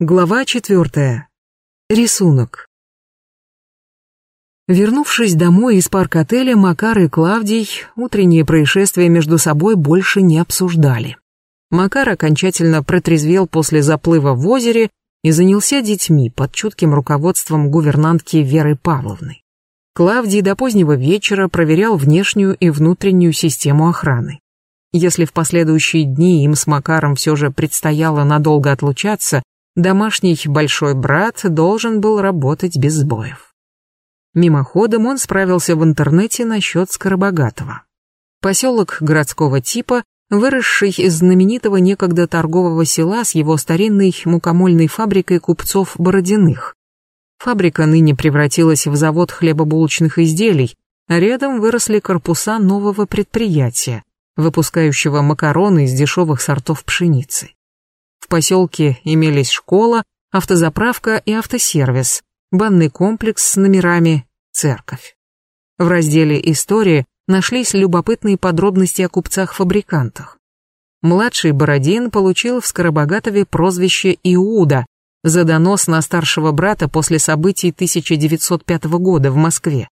Глава четвертая. Рисунок. Вернувшись домой из парк-отеля, Макар и Клавдий утренние происшествия между собой больше не обсуждали. Макар окончательно протрезвел после заплыва в озере и занялся детьми под чутким руководством гувернантки Веры Павловны. Клавдий до позднего вечера проверял внешнюю и внутреннюю систему охраны. Если в последующие дни им с Макаром все же предстояло надолго отлучаться, домашний большой брат должен был работать без сбоев. Мимоходом он справился в интернете насчет Скоробогатого. Поселок городского типа, выросший из знаменитого некогда торгового села с его старинной мукомольной фабрикой купцов Бородиных. Фабрика ныне превратилась в завод хлебобулочных изделий, а рядом выросли корпуса нового предприятия, выпускающего макароны из дешевых сортов пшеницы. Поселке имелись школа, автозаправка и автосервис, банный комплекс с номерами, церковь. В разделе «История» нашлись любопытные подробности о купцах-фабрикантах. Младший Бородин получил в Скоробогатове прозвище Иуда за донос на старшего брата после событий 1905 года в Москве.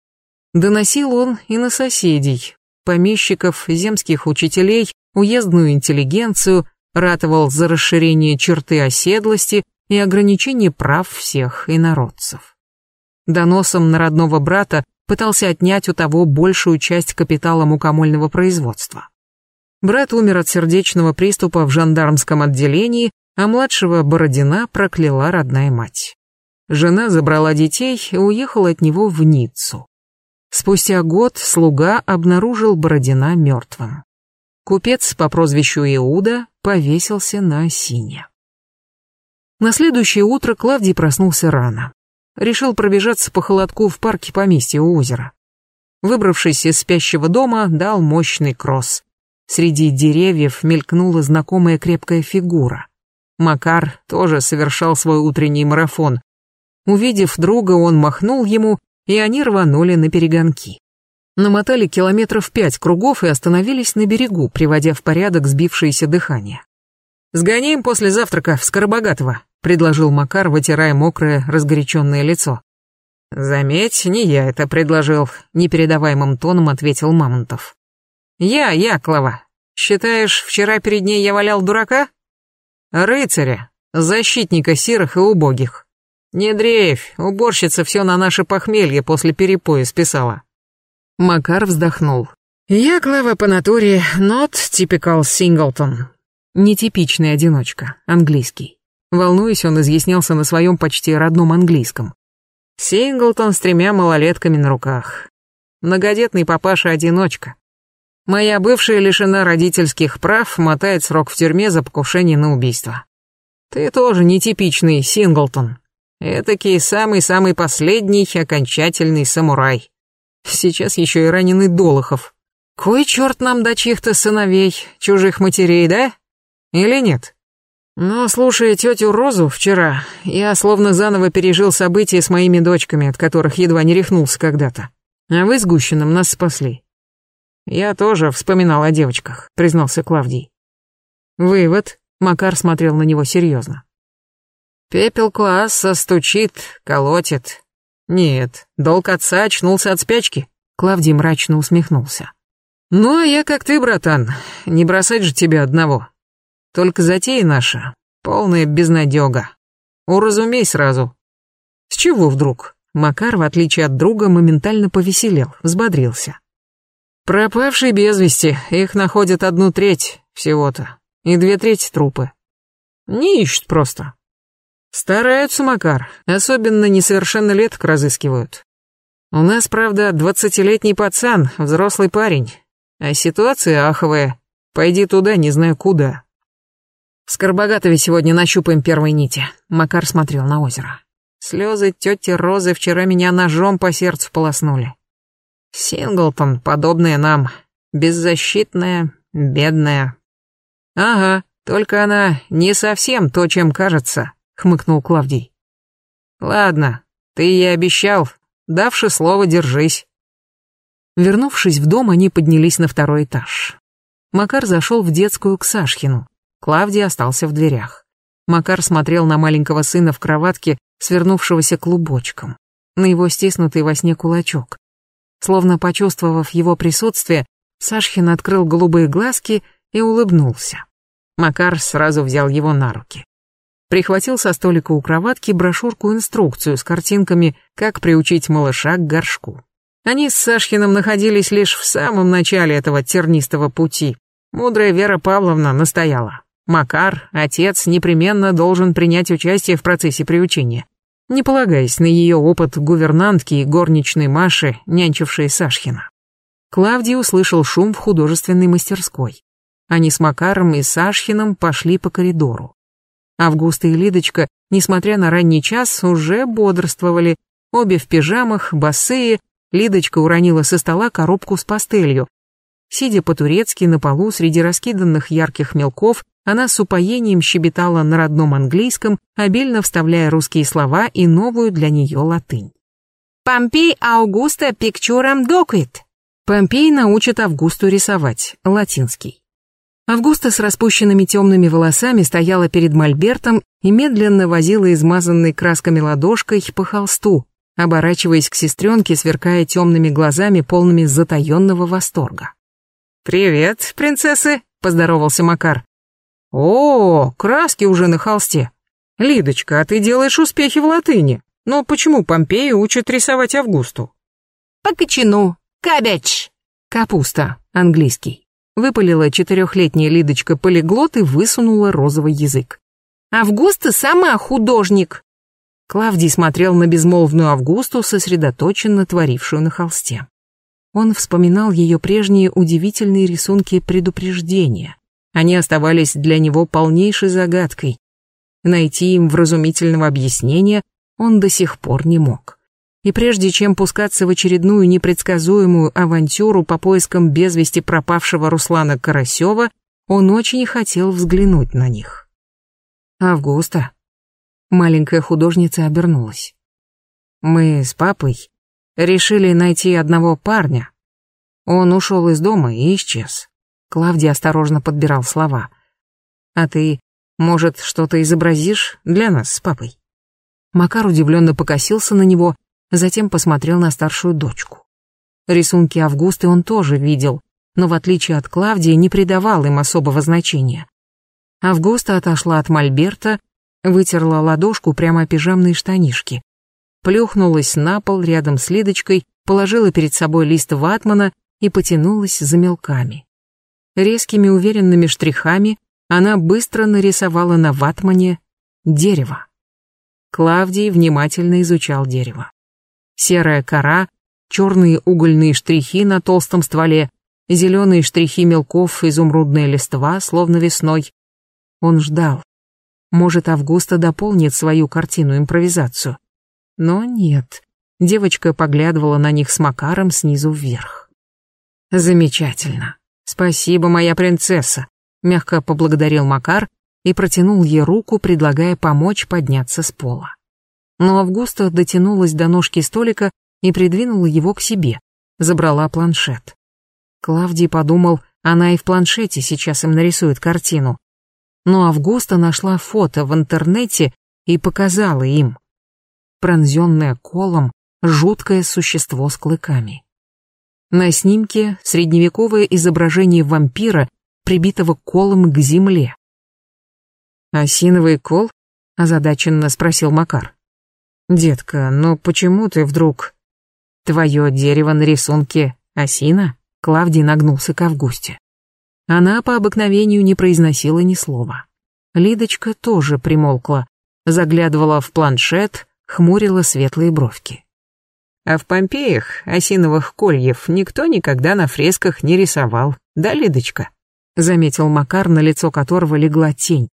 Доносил он и на соседей, помещиков, земских учителей, уездную интеллигенцию, ратовал за расширение черты оседлости и ограничение прав всех инородцев. Доносом на родного брата пытался отнять у того большую часть капитала мукомольного производства. Брат умер от сердечного приступа в жандармском отделении, а младшего Бородина прокляла родная мать. Жена забрала детей и уехала от него в Ниццу. Спустя год слуга обнаружил Бородина мертвым. Купец по прозвищу Иуда повесился на осине. На следующее утро Клавдий проснулся рано. Решил пробежаться по холодку в парке поместья у озера. Выбравшись из спящего дома, дал мощный кросс. Среди деревьев мелькнула знакомая крепкая фигура. Макар тоже совершал свой утренний марафон. Увидев друга, он махнул ему, и они рванули на перегонки. Намотали километров пять кругов и остановились на берегу, приводя в порядок сбившееся дыхание. «Сгоняем после завтрака в Скоробогатого», — предложил Макар, вытирая мокрое, разгоряченное лицо. «Заметь, не я это предложил», — непередаваемым тоном ответил Мамонтов. «Я, я, Клава. Считаешь, вчера перед ней я валял дурака?» «Рыцаря, защитника серых и убогих. Не дрейфь, уборщица все на наше похмелье после перепоя списала. Макар вздохнул. «Я, Клава, по натуре not typical singleton». Нетипичный одиночка, английский. Волнуясь, он изъяснялся на своем почти родном английском. Синглтон с тремя малолетками на руках. Многодетный папаша-одиночка. Моя бывшая лишена родительских прав, мотает срок в тюрьме за покушение на убийство. Ты тоже нетипичный Синглтон. Этакий самый-самый последний окончательный самурай. Сейчас еще и раненый Долохов. Кой черт нам до чьих-то сыновей, чужих матерей, да? Или нет? Но, слушая тетю Розу вчера, я словно заново пережил события с моими дочками, от которых едва не рехнулся когда-то. А вы с Гущиным нас спасли. Я тоже вспоминал о девочках, признался Клавдий. Вывод. Макар смотрел на него серьезно. Пепел класса стучит, колотит, нет, долг отца очнулся от спячки. Клавдий мрачно усмехнулся. Ну, а я как ты, братан, не бросать же тебя одного. Только затея наша, полная безнадега. Уразумей сразу. С чего вдруг? Макар, в отличие от друга, моментально повеселел, взбодрился. Пропавшие без вести, их находят одну треть всего-то, и две трети трупы. Не ищут просто. Стараются, Макар, особенно несовершеннолеток разыскивают. У нас, правда, двадцатилетний пацан, взрослый парень, а ситуация аховая. Пойди туда, не знаю куда. В Скорбогатове сегодня нащупаем первой нити. Макар смотрел на озеро. Слезы тети Розы вчера меня ножом по сердцу полоснули. Синглтон, подобная нам, беззащитная, бедная. Ага, только она не совсем то, чем кажется хмыкнул Клавдий. Ладно, ты ей обещал, давши слово, держись. Вернувшись в дом, они поднялись на второй этаж. Макар зашел в детскую к Сашхину. Клавдий остался в дверях. Макар смотрел на маленького сына в кроватке, свернувшегося клубочком, на его стиснутый во сне кулачок. Словно почувствовав его присутствие, Сашхин открыл голубые глазки и улыбнулся. Макар сразу взял его на руки. Прихватил со столика у кроватки брошюрку-инструкцию с картинками «Как приучить малыша к горшку». Они с Сашхиным находились лишь в самом начале этого тернистого пути. Мудрая Вера Павловна настояла. Макар, отец, непременно должен принять участие в процессе приучения, не полагаясь на ее опыт гувернантки и горничной Маши, нянчившей Сашхина. Клавдий услышал шум в художественной мастерской. Они с Макаром и Сашхиным пошли по коридору. Августа и Лидочка, несмотря на ранний час, уже бодрствовали, обе в пижамах, босые, Лидочка уронила со стола коробку с пастелью. Сидя по-турецки на полу среди раскиданных ярких мелков, она с упоением щебетала на родном английском, обильно вставляя русские слова и новую для нее латынь. «Помпей Аугуста пикчурам доквит». Помпей научит Августу рисовать, латинский. Августа с распущенными темными волосами стояла перед мольбертом и медленно возила измазанной красками ладошкой по холсту, оборачиваясь к сестренке, сверкая темными глазами, полными затаенного восторга. «Привет, принцессы!» — поздоровался Макар. «О, краски уже на холсте. Лидочка, а ты делаешь успехи в латыни. Но почему Помпеи учат рисовать Августу?» «По кочану. Кабеч». «Капуста. Английский». Выпалила четырехлетняя Лидочка полиглот и высунула розовый язык. «Августа сама художник!» Клавдий смотрел на безмолвную Августу, сосредоточенно творившую на холсте. Он вспоминал ее прежние удивительные рисунки предупреждения. Они оставались для него полнейшей загадкой. Найти им вразумительного объяснения он до сих пор не мог и прежде чем пускаться в очередную непредсказуемую авантюру по поискам без вести пропавшего Руслана Карасева, он очень хотел взглянуть на них. «Августа». Маленькая художница обернулась. «Мы с папой решили найти одного парня. Он ушел из дома и исчез». Клавдий осторожно подбирал слова. «А ты, может, что-то изобразишь для нас с папой?» Макар удивленно покосился на него затем посмотрел на старшую дочку. Рисунки Августы он тоже видел, но в отличие от Клавдии не придавал им особого значения. Августа отошла от мольберта, вытерла ладошку прямо о пижамные штанишки, плюхнулась на пол рядом с Лидочкой, положила перед собой лист ватмана и потянулась за мелками. Резкими уверенными штрихами она быстро нарисовала на ватмане дерево. Клавдий внимательно изучал дерево серая кора, черные угольные штрихи на толстом стволе, зеленые штрихи мелков, изумрудная листва, словно весной. Он ждал. Может, Августа дополнит свою картину-импровизацию. Но нет. Девочка поглядывала на них с Макаром снизу вверх. «Замечательно. Спасибо, моя принцесса», — мягко поблагодарил Макар и протянул ей руку, предлагая помочь подняться с пола но Августа дотянулась до ножки столика и придвинула его к себе, забрала планшет. Клавдий подумал, она и в планшете сейчас им нарисует картину. Но Августа нашла фото в интернете и показала им. Пронзенное колом, жуткое существо с клыками. На снимке средневековое изображение вампира, прибитого колом к земле. «Осиновый кол?» – озадаченно спросил Макар. «Детка, но почему ты вдруг...» «Твое дерево на рисунке осина?» Клавдий нагнулся к Августе. Она по обыкновению не произносила ни слова. Лидочка тоже примолкла, заглядывала в планшет, хмурила светлые бровки. А в Помпеях осиновых кольев никто никогда на фресках не рисовал, да, Лидочка? Заметил Макар, на лицо которого легла тень.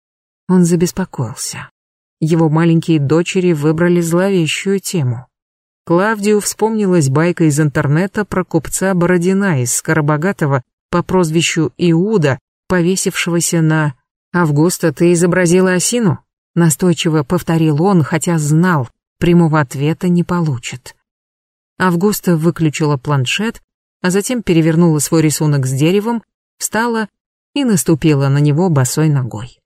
Он забеспокоился его маленькие дочери выбрали зловещую тему. Клавдию вспомнилась байка из интернета про купца Бородина из Скоробогатого по прозвищу Иуда, повесившегося на «Августа, ты изобразила осину?» Настойчиво повторил он, хотя знал, прямого ответа не получит. Августа выключила планшет, а затем перевернула свой рисунок с деревом, встала и наступила на него босой ногой.